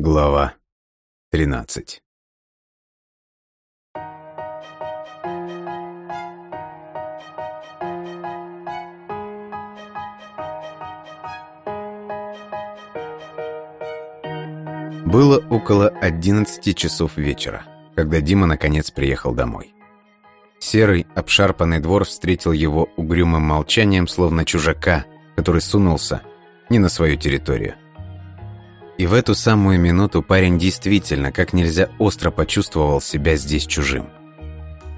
Глава 13 Было около 11 часов вечера, когда Дима наконец приехал домой. Серый, обшарпанный двор встретил его угрюмым молчанием, словно чужака, который сунулся не на свою территорию. И в эту самую минуту парень действительно как нельзя остро почувствовал себя здесь чужим.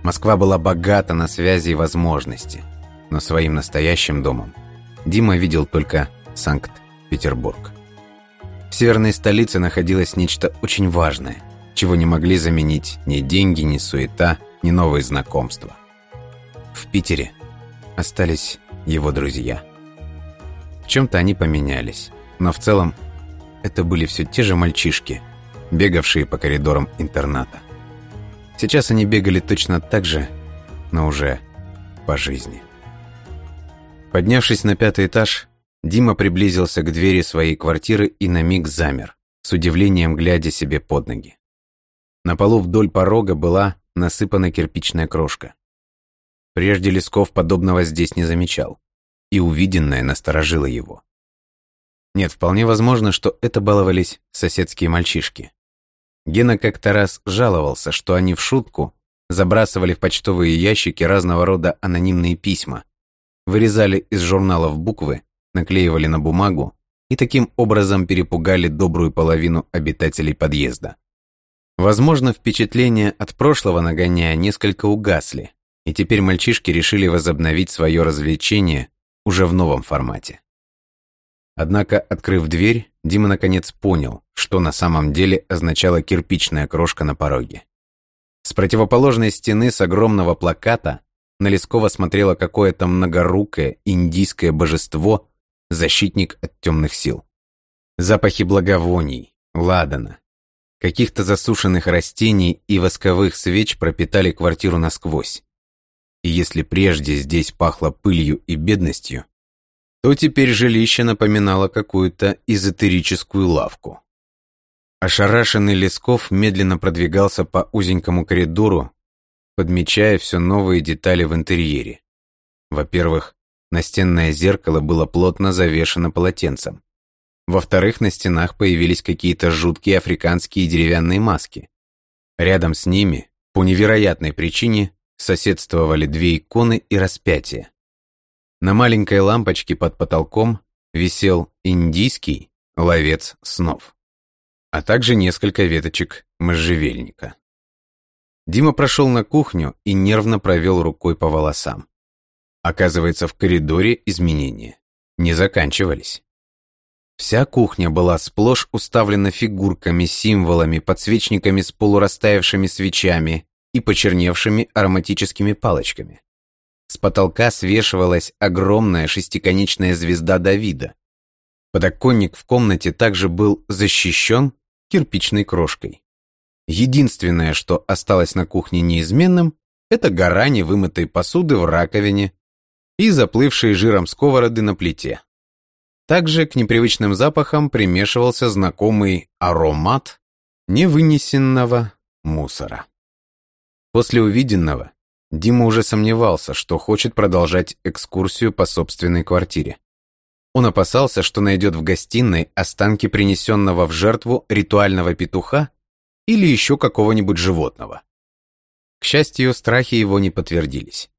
Москва была богата на связи и возможности, но своим настоящим домом Дима видел только Санкт-Петербург. В северной столице находилось нечто очень важное, чего не могли заменить ни деньги, ни суета, ни новые знакомства. В Питере остались его друзья. В чем-то они поменялись, но в целом это были все те же мальчишки, бегавшие по коридорам интерната. Сейчас они бегали точно так же, но уже по жизни. Поднявшись на пятый этаж, Дима приблизился к двери своей квартиры и на миг замер, с удивлением глядя себе под ноги. На полу вдоль порога была насыпана кирпичная крошка. Прежде Лесков подобного здесь не замечал, и увиденное насторожило его. Нет, вполне возможно, что это баловались соседские мальчишки. Гена как-то раз жаловался, что они в шутку забрасывали в почтовые ящики разного рода анонимные письма, вырезали из журналов буквы, наклеивали на бумагу и таким образом перепугали добрую половину обитателей подъезда. Возможно, впечатления от прошлого нагоняя несколько угасли, и теперь мальчишки решили возобновить свое развлечение уже в новом формате. Однако, открыв дверь, Дима наконец понял, что на самом деле означала кирпичная крошка на пороге. С противоположной стены с огромного плаката на Лескова смотрело какое-то многорукое индийское божество, защитник от темных сил. Запахи благовоний, ладана, каких-то засушенных растений и восковых свеч пропитали квартиру насквозь. И если прежде здесь пахло пылью и бедностью, то теперь жилище напоминало какую-то эзотерическую лавку. Ошарашенный Лесков медленно продвигался по узенькому коридору, подмечая все новые детали в интерьере. Во-первых, настенное зеркало было плотно завешено полотенцем. Во-вторых, на стенах появились какие-то жуткие африканские деревянные маски. Рядом с ними, по невероятной причине, соседствовали две иконы и распятие. На маленькой лампочке под потолком висел индийский ловец снов, а также несколько веточек можжевельника. Дима прошел на кухню и нервно провел рукой по волосам. Оказывается, в коридоре изменения не заканчивались. Вся кухня была сплошь уставлена фигурками, символами, подсвечниками с полурастаявшими свечами и почерневшими ароматическими палочками. С потолка свешивалась огромная шестиконечная звезда Давида. Подоконник в комнате также был защищен кирпичной крошкой. Единственное, что осталось на кухне неизменным, это гора невымытой посуды в раковине и заплывшие жиром сковороды на плите. Также к непривычным запахам примешивался знакомый аромат невынесенного мусора. После увиденного Дима уже сомневался, что хочет продолжать экскурсию по собственной квартире. Он опасался, что найдет в гостиной останки принесенного в жертву ритуального петуха или еще какого-нибудь животного. К счастью, страхи его не подтвердились.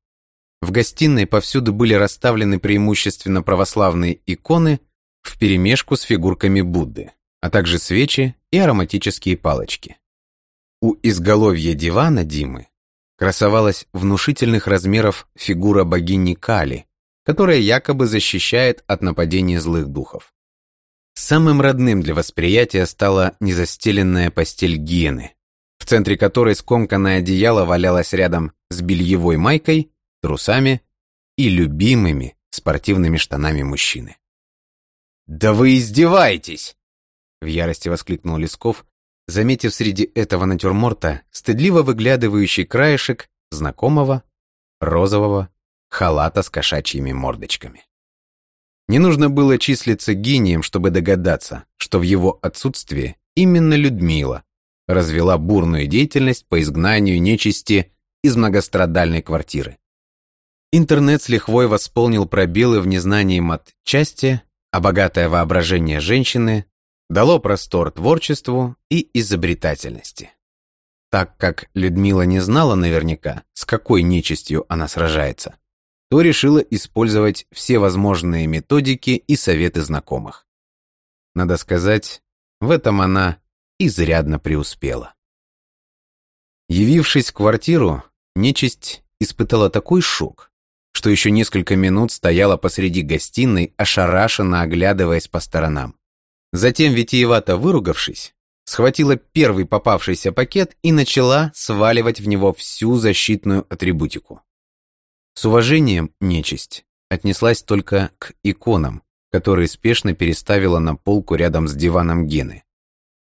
В гостиной повсюду были расставлены преимущественно православные иконы вперемешку с фигурками Будды, а также свечи и ароматические палочки. У изголовья дивана Димы красовалась внушительных размеров фигура богини Кали, которая якобы защищает от нападения злых духов. Самым родным для восприятия стала незастеленная постель Гиены, в центре которой скомканное одеяло валялось рядом с бельевой майкой, трусами и любимыми спортивными штанами мужчины. «Да вы издеваетесь!» В ярости воскликнул Лесков, заметив среди этого натюрморта стыдливо выглядывающий краешек знакомого розового халата с кошачьими мордочками. Не нужно было числиться гением, чтобы догадаться, что в его отсутствие именно Людмила развела бурную деятельность по изгнанию нечисти из многострадальной квартиры. Интернет с лихвой восполнил пробелы в незнании матчасти, а богатое воображение женщины дало простор творчеству и изобретательности. Так как Людмила не знала наверняка, с какой нечистью она сражается, то решила использовать все возможные методики и советы знакомых. Надо сказать, в этом она изрядно преуспела. Явившись в квартиру, нечисть испытала такой шок, что еще несколько минут стояла посреди гостиной, ошарашенно оглядываясь по сторонам. Затем, витиевато выругавшись, схватила первый попавшийся пакет и начала сваливать в него всю защитную атрибутику. С уважением нечисть отнеслась только к иконам, которые спешно переставила на полку рядом с диваном Гены.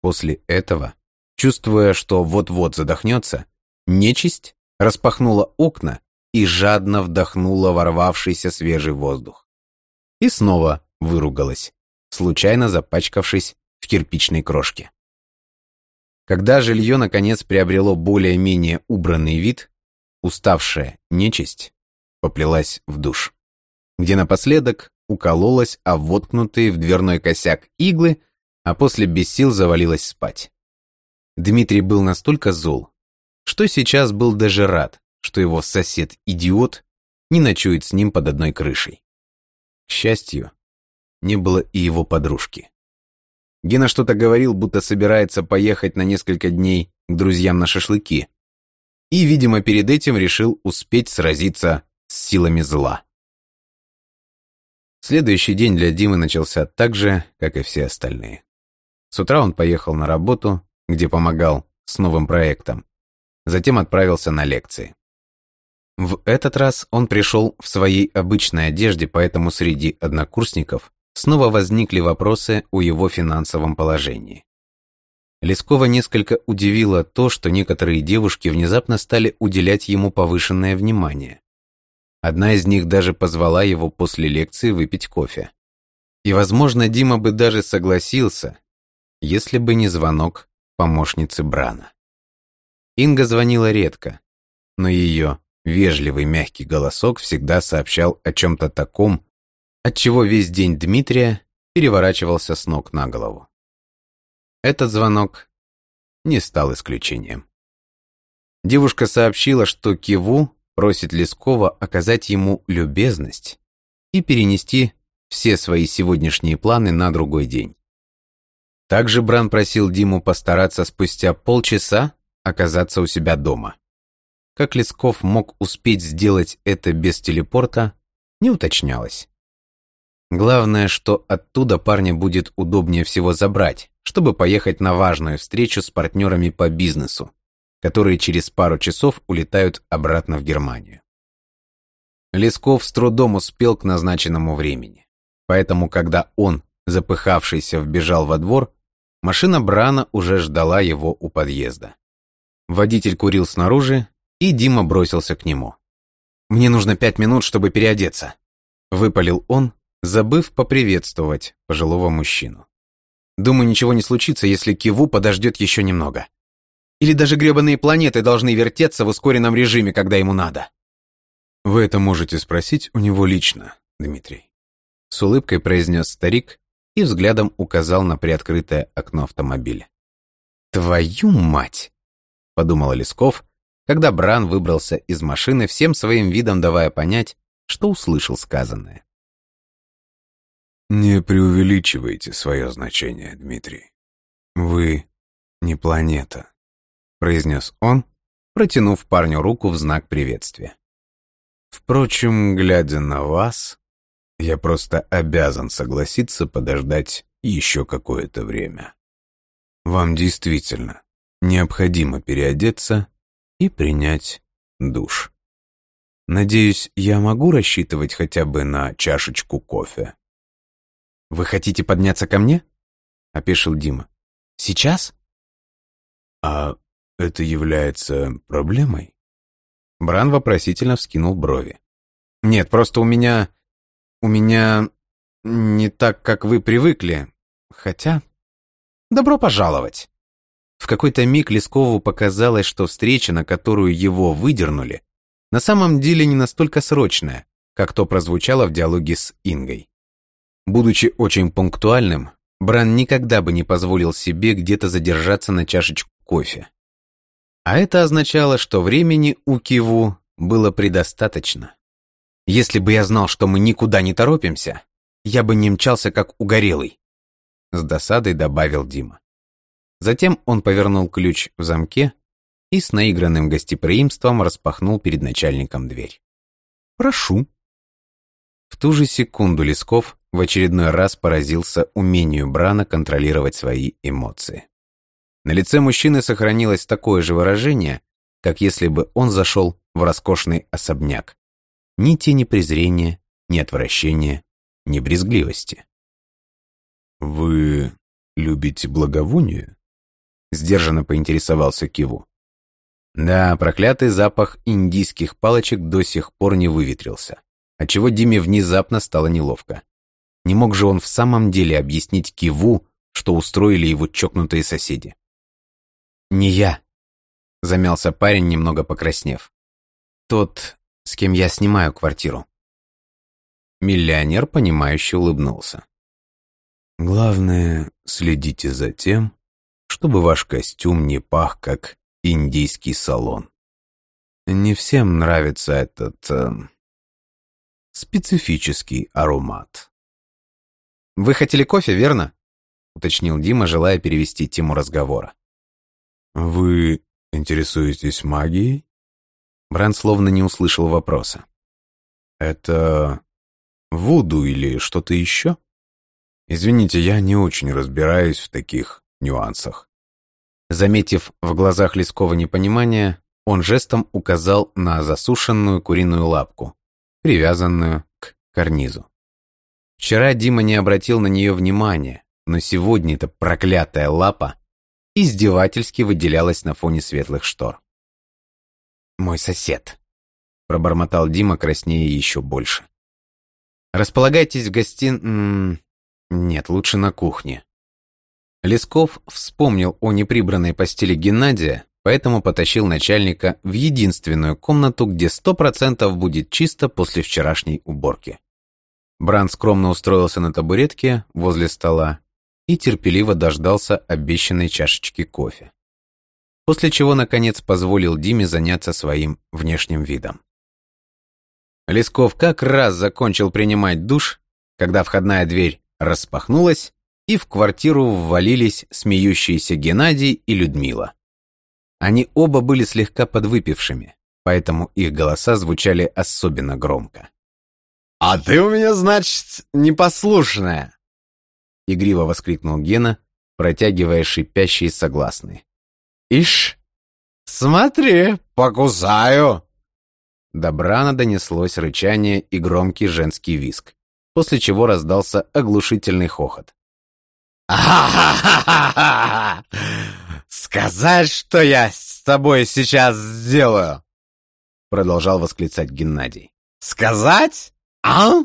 После этого, чувствуя, что вот-вот задохнется, нечисть распахнула окна и жадно вдохнула ворвавшийся свежий воздух. И снова выругалась, случайно запачкавшись в кирпичной крошке. Когда жилье наконец приобрело более-менее убранный вид, уставшая нечисть поплелась в душ, где напоследок укололась о воткнутые в дверной косяк иглы, а после без сил завалилась спать. Дмитрий был настолько зол, что сейчас был даже рад, что его сосед-идиот не ночует с ним под одной крышей. К счастью, не было и его подружки. Гена что-то говорил, будто собирается поехать на несколько дней к друзьям на шашлыки. И, видимо, перед этим решил успеть сразиться с силами зла. Следующий день для Димы начался так же, как и все остальные. С утра он поехал на работу, где помогал с новым проектом. Затем отправился на лекции. В этот раз он пришел в своей обычной одежде, поэтому среди однокурсников снова возникли вопросы о его финансовом положении. Лескова несколько удивило то, что некоторые девушки внезапно стали уделять ему повышенное внимание. Одна из них даже позвала его после лекции выпить кофе. И, возможно, Дима бы даже согласился, если бы не звонок помощницы Брана. Инга звонила редко, но ее вежливый мягкий голосок всегда сообщал о чем-то таком, отчего весь день Дмитрия переворачивался с ног на голову. Этот звонок не стал исключением. Девушка сообщила, что Киву просит Лескова оказать ему любезность и перенести все свои сегодняшние планы на другой день. Также Бран просил Диму постараться спустя полчаса оказаться у себя дома. Как Лесков мог успеть сделать это без телепорта, не уточнялось. Главное, что оттуда парня будет удобнее всего забрать, чтобы поехать на важную встречу с партнерами по бизнесу, которые через пару часов улетают обратно в Германию. Лесков с трудом успел к назначенному времени, поэтому когда он, запыхавшийся, вбежал во двор, машина Брана уже ждала его у подъезда. Водитель курил снаружи, и Дима бросился к нему. «Мне нужно пять минут, чтобы переодеться», — выпалил он, забыв поприветствовать пожилого мужчину. Думаю, ничего не случится, если Киву подождет еще немного. Или даже гребаные планеты должны вертеться в ускоренном режиме, когда ему надо. Вы это можете спросить у него лично, Дмитрий. С улыбкой произнес старик и взглядом указал на приоткрытое окно автомобиля. «Твою мать!» — подумал Лесков, когда Бран выбрался из машины, всем своим видом давая понять, что услышал сказанное. Не преувеличивайте свое значение, Дмитрий. Вы не планета, произнес он, протянув парню руку в знак приветствия. Впрочем, глядя на вас, я просто обязан согласиться подождать еще какое-то время. Вам действительно необходимо переодеться и принять душ. Надеюсь, я могу рассчитывать хотя бы на чашечку кофе. «Вы хотите подняться ко мне?» — опешил Дима. «Сейчас?» «А это является проблемой?» Бран вопросительно вскинул брови. «Нет, просто у меня... у меня... не так, как вы привыкли. Хотя...» Добро пожаловать!» В какой-то миг Лескову показалось, что встреча, на которую его выдернули, на самом деле не настолько срочная, как то прозвучало в диалоге с Ингой. Будучи очень пунктуальным, Бран никогда бы не позволил себе где-то задержаться на чашечку кофе. А это означало, что времени у Киву было предостаточно. Если бы я знал, что мы никуда не торопимся, я бы не мчался как угорелый. С досадой добавил Дима. Затем он повернул ключ в замке и с наигранным гостеприимством распахнул перед начальником дверь. «Прошу». В ту же секунду Лесков в очередной раз поразился умению Брана контролировать свои эмоции. На лице мужчины сохранилось такое же выражение, как если бы он зашел в роскошный особняк. Ни тени презрения, ни отвращения, ни брезгливости. «Вы любите благовоние?» Сдержанно поинтересовался Киву. Да, проклятый запах индийских палочек до сих пор не выветрился, отчего Диме внезапно стало неловко. Не мог же он в самом деле объяснить Киву, что устроили его чокнутые соседи. «Не я», — замялся парень, немного покраснев. «Тот, с кем я снимаю квартиру». Миллионер, понимающе улыбнулся. «Главное, следите за тем, чтобы ваш костюм не пах, как индийский салон. Не всем нравится этот э, специфический аромат. «Вы хотели кофе, верно?» — уточнил Дима, желая перевести тему разговора. «Вы интересуетесь магией?» Бранд словно не услышал вопроса. «Это вуду или что-то еще?» «Извините, я не очень разбираюсь в таких нюансах». Заметив в глазах Лескова непонимание, он жестом указал на засушенную куриную лапку, привязанную к карнизу. Вчера Дима не обратил на нее внимания, но сегодня эта проклятая лапа издевательски выделялась на фоне светлых штор. «Мой сосед», — пробормотал Дима, краснее еще больше. «Располагайтесь в гостин... Нет, лучше на кухне. Лесков вспомнил о неприбранной постели Геннадия, поэтому потащил начальника в единственную комнату, где сто процентов будет чисто после вчерашней уборки. Бран скромно устроился на табуретке возле стола и терпеливо дождался обещанной чашечки кофе. После чего, наконец, позволил Диме заняться своим внешним видом. Лесков как раз закончил принимать душ, когда входная дверь распахнулась, и в квартиру ввалились смеющиеся Геннадий и Людмила. Они оба были слегка подвыпившими, поэтому их голоса звучали особенно громко. «А ты у меня, значит, непослушная!» Игриво воскликнул Гена, протягивая шипящие согласные. «Ишь, смотри, покусаю!» До Брана донеслось рычание и громкий женский виск, после чего раздался оглушительный хохот. Сказать, что я с тобой сейчас сделаю? Продолжал восклицать Геннадий. Сказать? А?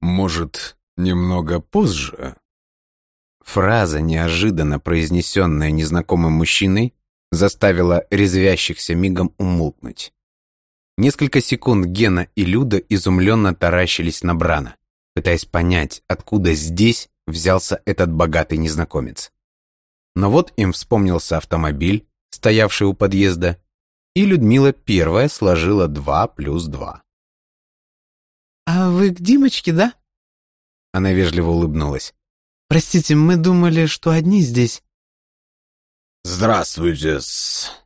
Может, немного позже? Фраза, неожиданно произнесенная незнакомым мужчиной, заставила резвящихся мигом умолкнуть. Несколько секунд Гена и Люда изумленно таращились на Брана, пытаясь понять, откуда здесь взялся этот богатый незнакомец. Но вот им вспомнился автомобиль, стоявший у подъезда, и Людмила первая сложила два плюс два. «А вы к Димочке, да?» Она вежливо улыбнулась. «Простите, мы думали, что одни здесь». «Здравствуйте-с»,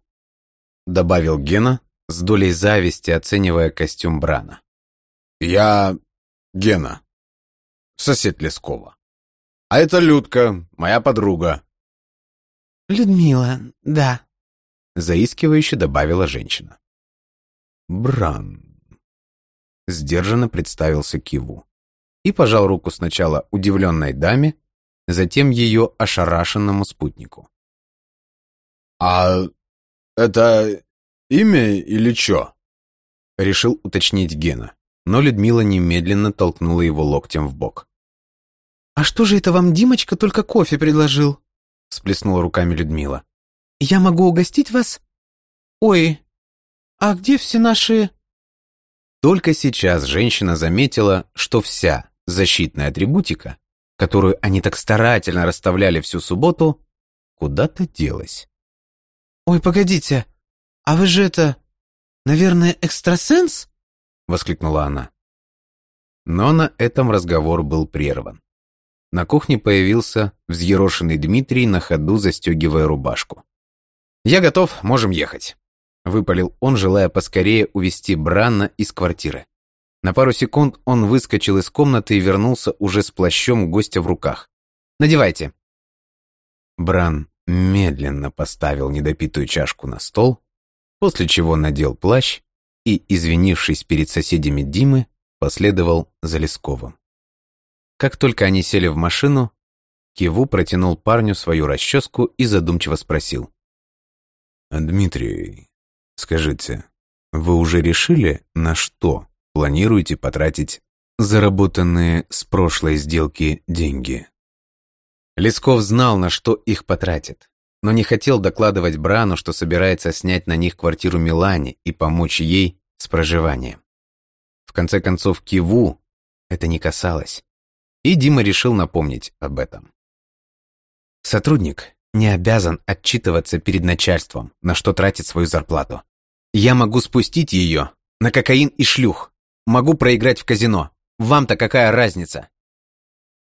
добавил Гена, с долей зависти оценивая костюм Брана. «Я Гена, сосед Лескова. А это Людка, моя подруга». «Людмила, да», — заискивающе добавила женщина. «Бран», — сдержанно представился Киву и пожал руку сначала удивленной даме, затем ее ошарашенному спутнику. «А это имя или чё?» — решил уточнить Гена, но Людмила немедленно толкнула его локтем в бок. «А что же это вам Димочка только кофе предложил?» — сплеснула руками Людмила. «Я могу угостить вас? Ой, а где все наши...» Только сейчас женщина заметила, что вся защитная атрибутика, которую они так старательно расставляли всю субботу, куда-то делась. «Ой, погодите, а вы же это, наверное, экстрасенс?» — воскликнула она. Но на этом разговор был прерван. На кухне появился взъерошенный Дмитрий, на ходу застегивая рубашку. «Я готов, можем ехать», — выпалил он, желая поскорее увести Бранна из квартиры. На пару секунд он выскочил из комнаты и вернулся уже с плащом гостя в руках. «Надевайте». Бран медленно поставил недопитую чашку на стол, после чего надел плащ и, извинившись перед соседями Димы, последовал за Лесковым. Как только они сели в машину, Киву протянул парню свою расческу и задумчиво спросил. «Дмитрий, скажите, вы уже решили, на что планируете потратить заработанные с прошлой сделки деньги?» Лесков знал, на что их потратит, но не хотел докладывать Брану, что собирается снять на них квартиру Милане и помочь ей с проживанием. В конце концов, Киву это не касалось и Дима решил напомнить об этом. Сотрудник не обязан отчитываться перед начальством, на что тратит свою зарплату. Я могу спустить ее на кокаин и шлюх. Могу проиграть в казино. Вам-то какая разница?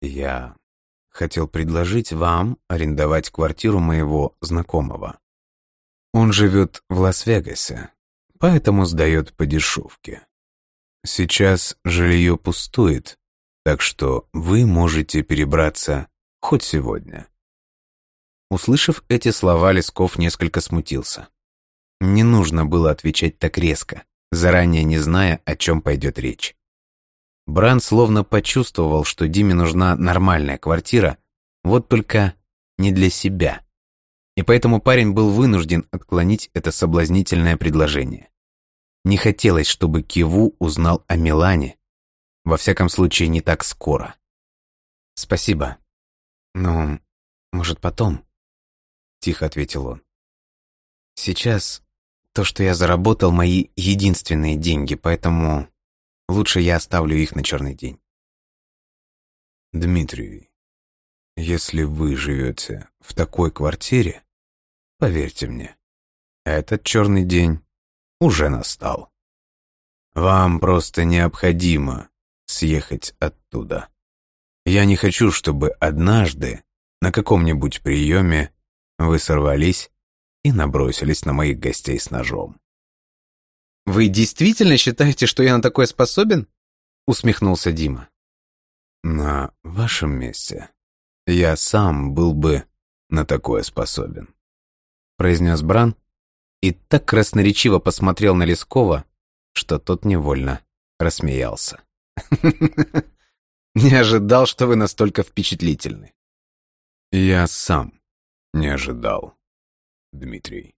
Я хотел предложить вам арендовать квартиру моего знакомого. Он живет в Лас-Вегасе, поэтому сдает по дешевке. Сейчас жилье пустует, так что вы можете перебраться хоть сегодня. Услышав эти слова, Лесков несколько смутился. Не нужно было отвечать так резко, заранее не зная, о чем пойдет речь. Бран словно почувствовал, что Диме нужна нормальная квартира, вот только не для себя. И поэтому парень был вынужден отклонить это соблазнительное предложение. Не хотелось, чтобы Киву узнал о Милане, во всяком случае, не так скоро. «Спасибо. Но, может, потом?» Тихо ответил он. «Сейчас то, что я заработал, мои единственные деньги, поэтому лучше я оставлю их на черный день». «Дмитрий, если вы живете в такой квартире, поверьте мне, этот черный день уже настал. Вам просто необходимо съехать оттуда. Я не хочу, чтобы однажды на каком-нибудь приеме вы сорвались и набросились на моих гостей с ножом. «Вы действительно считаете, что я на такое способен?» усмехнулся Дима. «На вашем месте я сам был бы на такое способен», произнес Бран и так красноречиво посмотрел на Лескова, что тот невольно рассмеялся. Не ожидал, что вы настолько впечатлительны. Я сам не ожидал, Дмитрий.